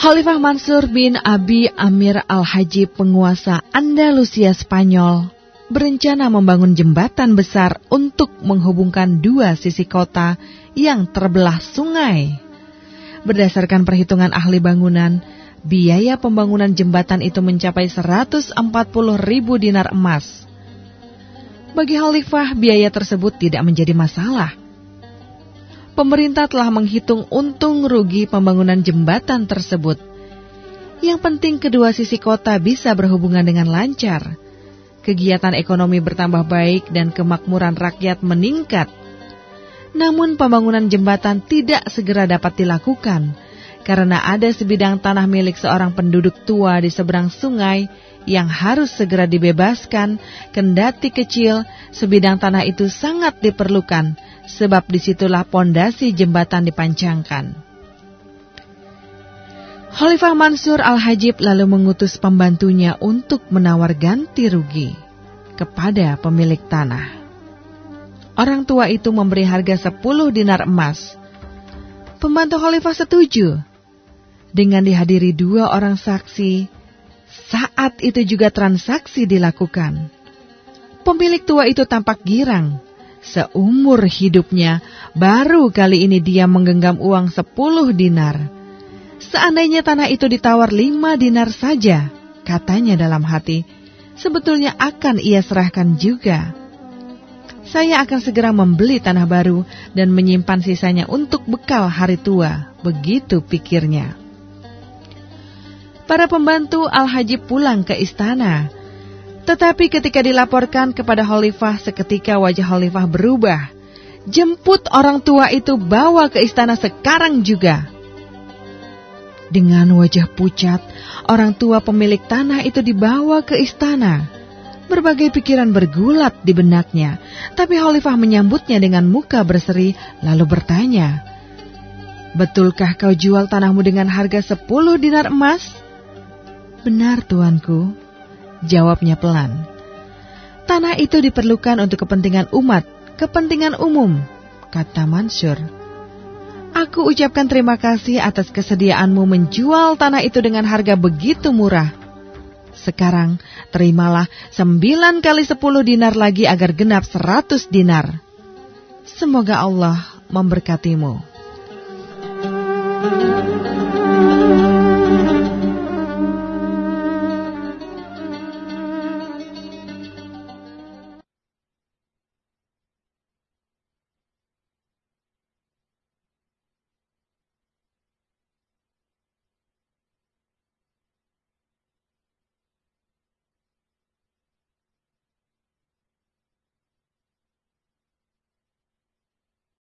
Khalifah Mansur bin Abi Amir Al-Haji penguasa Andalusia Spanyol berencana membangun jembatan besar untuk menghubungkan dua sisi kota yang terbelah sungai. Berdasarkan perhitungan ahli bangunan, biaya pembangunan jembatan itu mencapai 140 ribu dinar emas. Bagi Khalifah, biaya tersebut tidak menjadi masalah pemerintah telah menghitung untung rugi pembangunan jembatan tersebut. Yang penting kedua sisi kota bisa berhubungan dengan lancar. Kegiatan ekonomi bertambah baik dan kemakmuran rakyat meningkat. Namun pembangunan jembatan tidak segera dapat dilakukan karena ada sebidang tanah milik seorang penduduk tua di seberang sungai yang harus segera dibebaskan, kendati kecil, sebidang tanah itu sangat diperlukan sebab di situlah pondasi jembatan dipancangkan. Khalifah Mansur Al-Hajib lalu mengutus pembantunya untuk menawar ganti rugi kepada pemilik tanah. Orang tua itu memberi harga 10 dinar emas. Pembantu Khalifah setuju. Dengan dihadiri dua orang saksi, saat itu juga transaksi dilakukan. Pemilik tua itu tampak girang Seumur hidupnya, baru kali ini dia menggenggam uang sepuluh dinar. Seandainya tanah itu ditawar lima dinar saja, katanya dalam hati, sebetulnya akan ia serahkan juga. Saya akan segera membeli tanah baru dan menyimpan sisanya untuk bekal hari tua, begitu pikirnya. Para pembantu Al-Haji pulang ke istana, tetapi ketika dilaporkan kepada Khalifah, seketika wajah Khalifah berubah. Jemput orang tua itu bawa ke istana sekarang juga. Dengan wajah pucat, orang tua pemilik tanah itu dibawa ke istana. Berbagai pikiran bergulat di benaknya, tapi Khalifah menyambutnya dengan muka berseri lalu bertanya, Betulkah kau jual tanahmu dengan harga sepuluh dinar emas? Benar tuanku, Jawabnya pelan. Tanah itu diperlukan untuk kepentingan umat, kepentingan umum, kata Mansur. Aku ucapkan terima kasih atas kesediaanmu menjual tanah itu dengan harga begitu murah. Sekarang terimalah sembilan kali sepuluh dinar lagi agar genap seratus dinar. Semoga Allah memberkatimu.